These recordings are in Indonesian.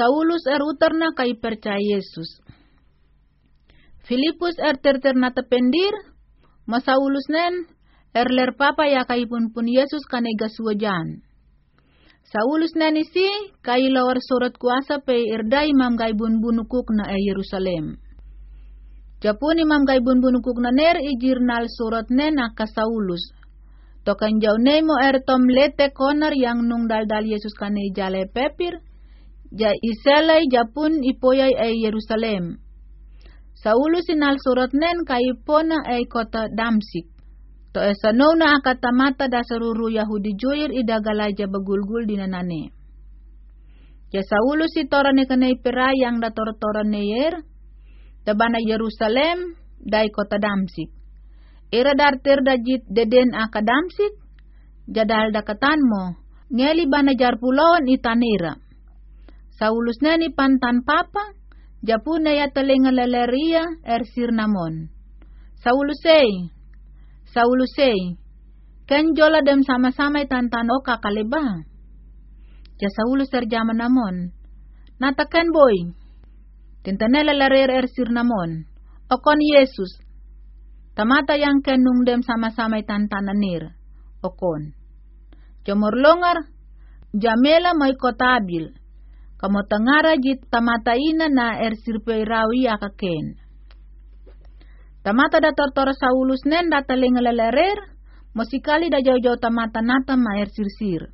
Saulus er uterna kai percaya Yesus. Filipus er terterna tependir, ma Saulus nen er ler papa ya kai pun pun Yesus kanega suwajan. Saulus nen isi kai lawar surat kuasa pe irda imam gai bun bunukuk na e Yerusalem. Japun imam gai bun bunukuk na ner ijirnal surat nen aka Saulus. Tokan jau nemo er tom lete konar yang nung dal dal Yesus kane jale pepir, ja iselay japun ipoyay ay Yerusalem. Saulus sinal surat nen kaipona ay kota Damsik. To esano na akatamata da saruru Yahudi juir idagalaja bagulgul dinanane. Ya Saulus si torane kanay pera yang da tor-toran neyer, tabana Yerusalem, dai kota Damsik. Ira dartir dajit deden aka Damsik, jadal dakatan mo, ngeli bana pulauan itanira. Saulus nani pantan papa, japuna ya telinga leleria er sirnamon. Saulus ei, Saulus ei, ken jola dem sama-sama tantan oka kaleba. Ja Saulus terjama namon. Natakan boy, tintane lelerir er sirnamon. Okon Yesus, tamata yang kenung dem sama-sama tantananir. Okon. Jomor longar, jamela may kotabil kamo tamata ina na er sirpe rawi akaken. Tamata da tortor saulus nen da taling lelerer, mosikali da jauh-jauh tamata nata ma er sirsir.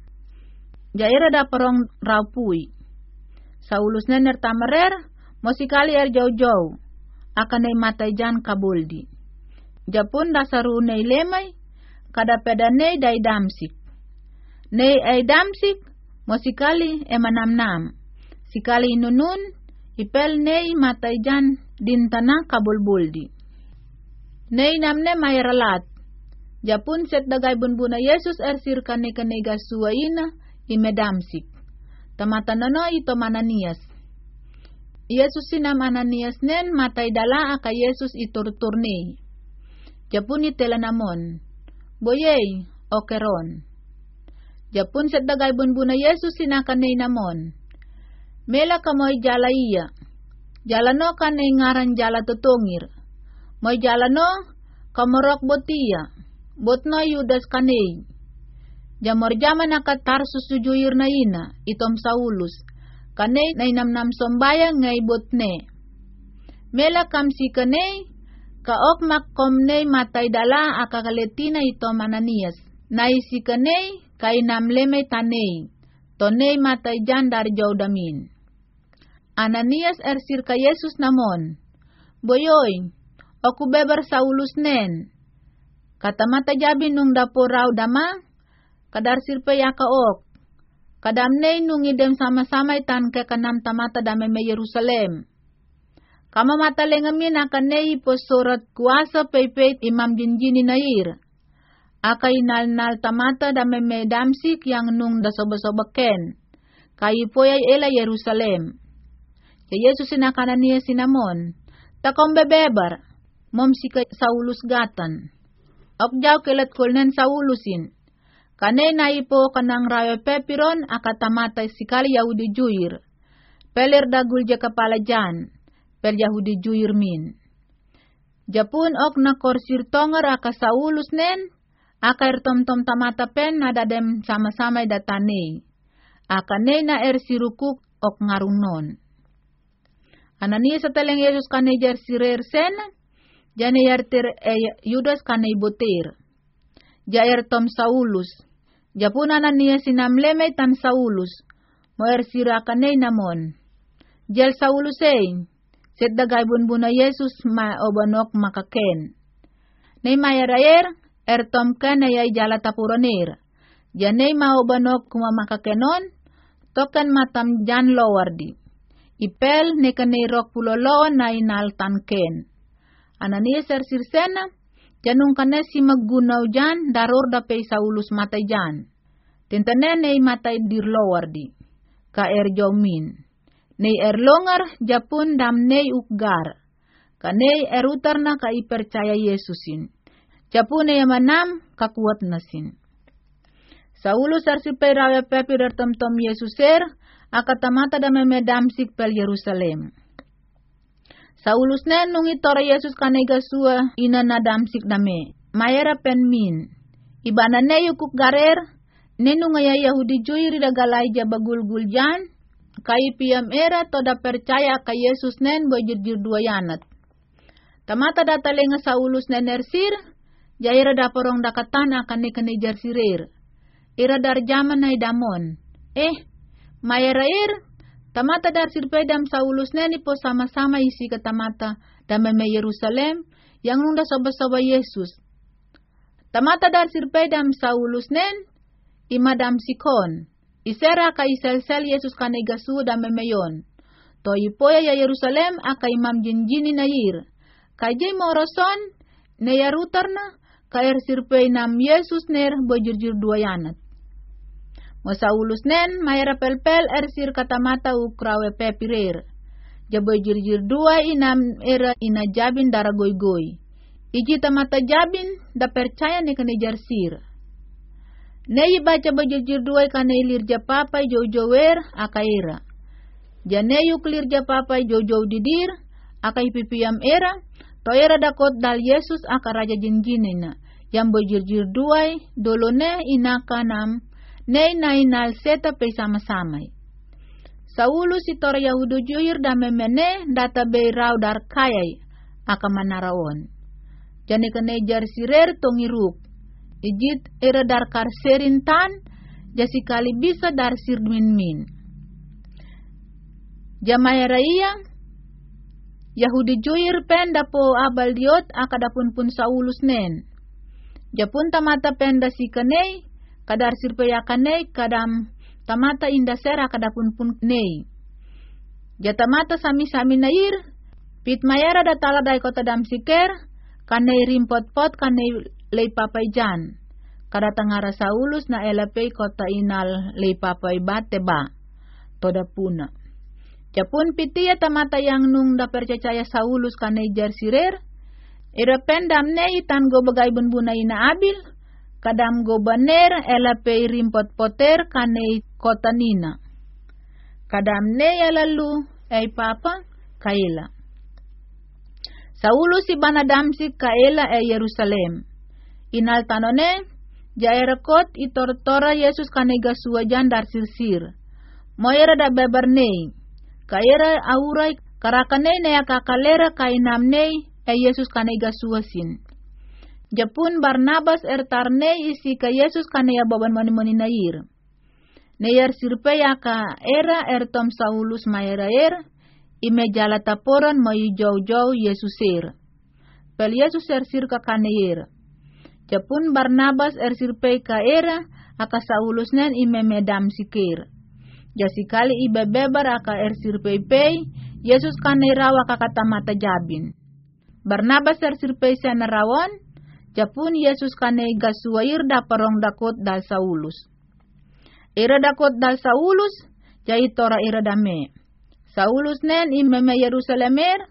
Jaira da perong raupui. Saulus nen er tamarer, mosikali er jauh-jauh, akan nei matai jan kabuldi. Japun da saru nei lemai, kada peda nei dai damsik. Nei ai damsik, mosikali emanam-nam sikali inunun ipel nei mataijan tanah kabulbuldi. Nei namne mayralat. Japun set dagay bunbuna Yesus ersir kane kane gasuwaina imedamsik. Tamata nono ito mananias. Yesus sinam ananias nen matay dala aka Yesus iturturne. Japun itelanamon. Boyey, okeron. Japun set dagay bunbuna Yesus sinakanay namon Mela ka moy jala iya. Jala no ka ngaran jala tutungir. Moy jala no kamorok botia. Bot no yudas kanei. Jamor jaman sujuyir na ina, itom saulus. Kanei na inamnam sombaya ngay botne. Mela kam si kanei, kaok makkomnei matay dala akakaletina ito mananias. Naisi kanei, kainam leme tanei. Tonei matay jan dar jaudamin. Ananias ersir ka Yesus namon. Boyoy, aku beber Saulus nen. Kata mata jabi nung dapur raw dama, kadar sirpe yaka ok. Kadam nei nung idem sama-sama itan ke kanam tamata dame me Yerusalem. Kama mata lengamin akan nei po surat kuasa peipeit imam jinjini nair. Aka inal-nal tamata dame me damsik yang nung da soba-sobaken. Kayi poyay ela Yerusalem. Yesus sinakanan sinamon. Takom bebebar. Mom si Saulus gatan. Okjaw kilat kulnen Saulusin. Kanay na ipo kanang rayo pepiron akatamatay sikali Yahudi juir. Peler dagul ja kapala jan. Pel Yahudi juir min. Japun ok na korsir tongar aka Saulus nen. Aka tom tamata pen nadadem sama-sama datane. Aka na er sirukuk ok ngarung non. Ananias sa talang Yesus kane jar sirer sen, jane yartir e Yudas kane ibotir. Jair tom Saulus, japun Ananias sinamleme tan Saulus, moer sira kane namon. Jel Saulus e, set dagay bunbuna Yesus ma obanok makaken. Nay mayarayer, er tom kane ay jala tapuronir. Janay ma obanok kuma makakenon, token matam jan lowardi ipel ne kane rok pulolo na inaltan ken. Ananias er sirsena, janung kane si maggunaw jan, daror da pay saulus matay jan. Tintane ne matay dirlowar di, ka er jomin. Ne er longar japun dam ne ukgar, kane er utar na ka ipercaya Yesusin. Japun ne manam kakuat nasin. Saulus ar si pay rawe pepi tom Yesuser, akatamata da memedamsik pel Yerusalem. Saulus nen nungi tora Yesus kanega sua ina na damsik dame. Mayera pen min. Ibana ne yukuk garer, nenunga ya Yahudi juiri da galai bagul guljan, kai piam era toda percaya ka Yesus nen bojir dua yanat. Tamata data lenga Saulus nen ersir, jaira da porong da katana akan ne kene jarsirir. Ira dar zaman nai damon. Eh, mayera ir, tamata dar sirpedam Saulus nen ipo sama-sama isi ke tamata dameme Yerusalem, yang nunda soba-soba Yesus. Tamata dar sirpedam Saulus nen, imadam sikon. Isera ka isel-sel Yesus gasu da memeyon. To ipoya ya Yerusalem aka imam jinjini na yir. Kajay moroson ne yarutarna ka er sirpei nam Yesus ner bojurjur. Mo Saulus nen mayra pelpel er sir katamata ukrawe pepirer. Jabo jir dua inam era ina jabin dara goy-goy. Iji tamata jabin da percaya ne kene sir. Nei baca bajujur dua kana ilir japapai jow-jower akaira. Janeyu klir japapai jow-jow didir akai pipiam era toera dakot dal Yesus aka raja jinjinina yang bajujur dua dolone inakanam nei nainal seta pe sama-samai. Saulu si tor Yahudu juir da memene data be rau dar kayai aka manaraon. Jani kene jar sirer tongiruk Ijit era dar kar serintan, jasi kali bisa dar sirmin min. Jamaya raya, Yahudi juir penda po abal diot akadapun pun saulus nen. Japun tamata penda si kanei, kadar sirpaya kanei kadam tamata inda sera kadapun pun nei. Jatamata sami-sami nair, pit mayara datala dai kota dam siker, kanei rimpot pot kanei lei papai jan. Kada tangara Saulus na elapay kota inal lei papai bate ba. Toda puna. Japun pitia tamata yang nung da percaya Saulus kanay sirer. Irapen damne itan go bagay bunbuna ina abil. Kadam go baner elapay rimpot poter kanay kota nina. Kadam ne lalu ay papa kaila. Saulus ibana damsik kaila e Yerusalem Inal tanone, jaerekot itor-tora Yesus kanega suajan dar sirsir. Moyera da bebernei, kaera aurai karakane ne kakalera kainamnei e Yesus kanega suasin. Japun Barnabas ertarne isi ka Yesus kanea baban mani-mani nair. Neyer sirpe ka era ertom Saulus maera er, ime jala taporan mai jau-jau Yesuser. Pel Yesus er sirka kaneyer. Japun Barnabas er sirpei ka era aka saulusnen ime medam sikir. Jasikali ibe bebar aka er sirpei pei, Yesus kane rawa kata mata jabin. Barnabas er sirpei sana rawon, Japun Yesus kane gasuair da parong dakot dal Saulus. Ira dakot dal Saulus, jai tora ira dame. Saulus nen imeme Yerusalemer,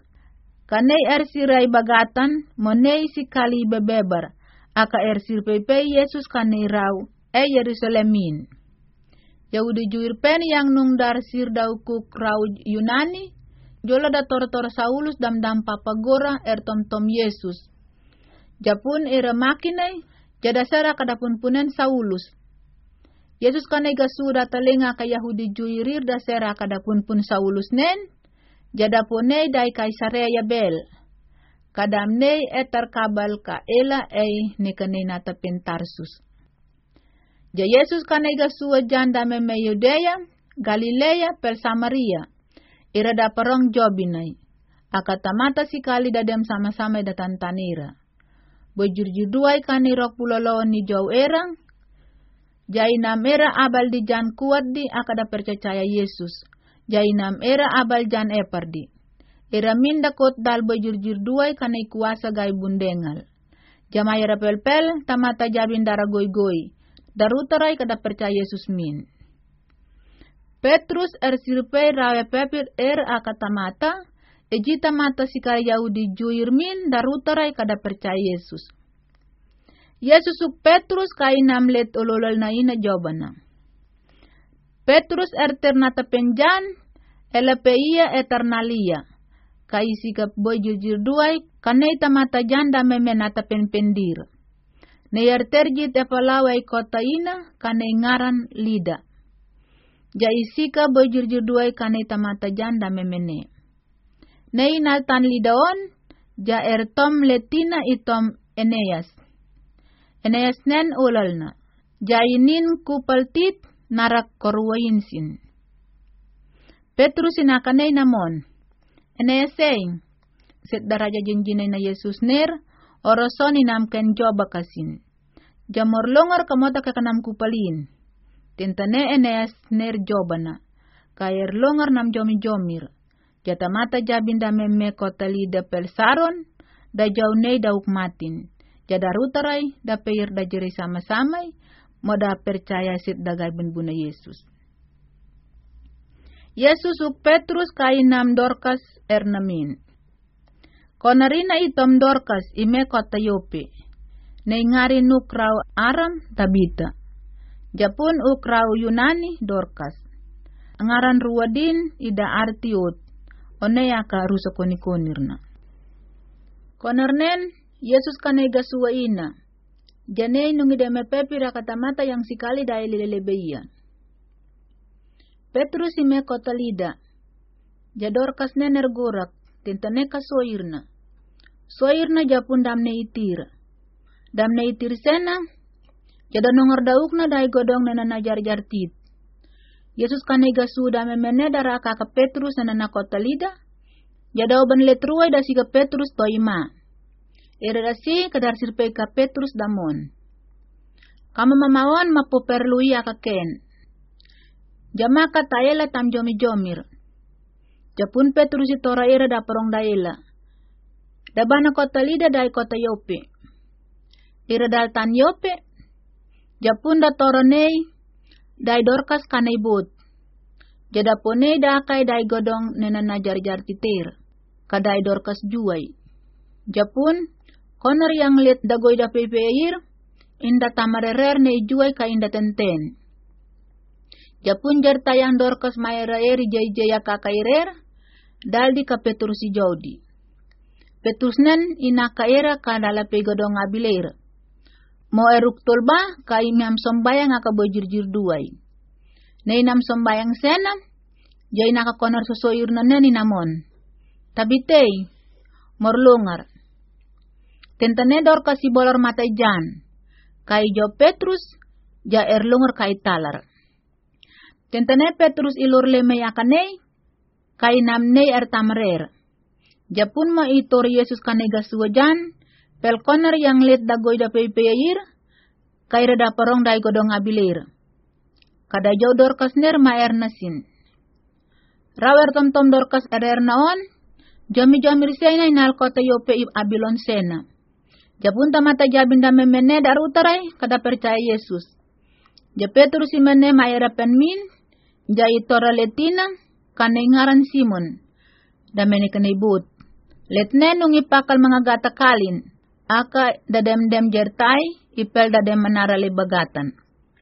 kanei er sirai bagatan, monei sikali bebebar aka er sirpepe Yesus kanirau e Yerusalemin. Yahudi juir pen yang nung dar sir daukuk rau Yunani, jola da tor-tor Saulus dam dam papagora er tom tom Yesus. Japun era makine, jada sara kadapun punen Saulus. Yesus kane gasu da talenga ka Yahudi juirir da kadapun pun Saulus nen, jada pone dai kaisarea bel kadamnei etar kabal ka ela ei nikanina tapin Tarsus. Ja Yesus kanega suwa janda me Yudea, Galilea, per Samaria. Ira da perong jobinai. Akatamata si kali dadem sama-sama datan tanira. Bojurjuduai kani rok pulolo ni jauh erang. Jainam era abal di jan kuat di akada percaya Yesus. Jainam era abal jan epardi minda kot dal bajurjur duai kanai kuasa gai bundengal. Jamai pel-pel tamata jabin dara goi-goi. Darutarai kada percaya Yesus min. Petrus er sirpe rawe pepir er akatamata, ejita mata sikar Yahudi juir min darutarai kada percaya Yesus. Yesus Petrus kai namlet ololol na ina jobana. Petrus erternata penjan, elapeia eternalia. Kaisi kap boy jujur duai, kanei tamata janda memenata penpendir. Neyar terjit epalawai kota ina, kanei ngaran lida. Ja isika boy jujur duai kanei tamata janda memene. Nei naltan lidaon, ja ertom letina itom Eneas. Eneas nen ulalna. Jainin kupaltit narak korwainsin. Petrus inakanay namon. Eneas saying, set daraja jinjinay na Yesus ner, joba kasin. Jamor longar kamota kakanam kupalin. Tintane Eneas ner joba na. Kayer longar nam jomi jomir. Jata mata jabinda memme kota lida pelsaron, da jaunei da ukmatin. Jada rutarai da peir da jeri sama-samai, moda percaya sit dagai buna Yesus. Yesus uk Petrus kainam Dorkas ernamin. Konarina itom Dorkas ime kota Yope. Neingari nukrau Aram Tabita. Japun ukrau Yunani Dorkas. Ngaran ruwadin ida artiot. Oneyaka rusakonikonirna. Konarnen Yesus kanega ina. Janei nungi deme pepira katamata yang sikali dai lelebeia. Petrus ime kota lida. Jador kas nener gorak, tentane ka soirna. Soirna japun damne itir. Damne itir sena, jada nongor daukna dai godong nena najar jartit. Yesus kanega suda memene dara kaka Petrus nena kota lida. Jada oban letruai da sika Petrus toima. Irerasi kadar sirpe ka Petrus damon. Kama mamawan mapoperlui akaken. Jama katayela tam jomi jomir. Japun Petrus itora ira da porong daela. Dabana kota lida dai kota Yope. Ira dal tan Yope. Japun da toronei dai dorkas kanai bot. Jada pone da kai dai godong nena najar jar titir. Kadai dorkas juai. Japun Honor yang liat dagoy da pepeir, inda tamarerer ne juai ka inda tenten. Japun jar tayang dorkas mayra eri jay jaya kakairer, daldi ka petrusi jodi. Petusnen ina kaera ka dala pegodong abiler. Mo eruk tolba ka imiam sombayang aka bojirjir duai. Na inam sombayang sena, jay nakakonor susoyur na nen inamon. Tabitay, morlungar, Tentenedor kasi bolor mata jan. Kai jo Petrus ja erlunger kai talar. Tentene Petrus ilur leme yakanei kai namnei er tamrer. Japun ma itor Yesus kanega suwajan pel koner yang let dagoy da pepeir kai reda porong dai godong abilir. Kada jo dorkas ner ma er nasin. Rawer tom tom dorkas er naon, jami jami risena inal kota yope abilon sena. Japunta mata jabinda memene utarai kada percaya Yesus. Ja Petrus imene maera penmin, ja itora letina, kanengaran Simon. Damene kene but. Letne nung ipakal mga gata aka dadem-dem jertai, ipel dadem menara lebagatan.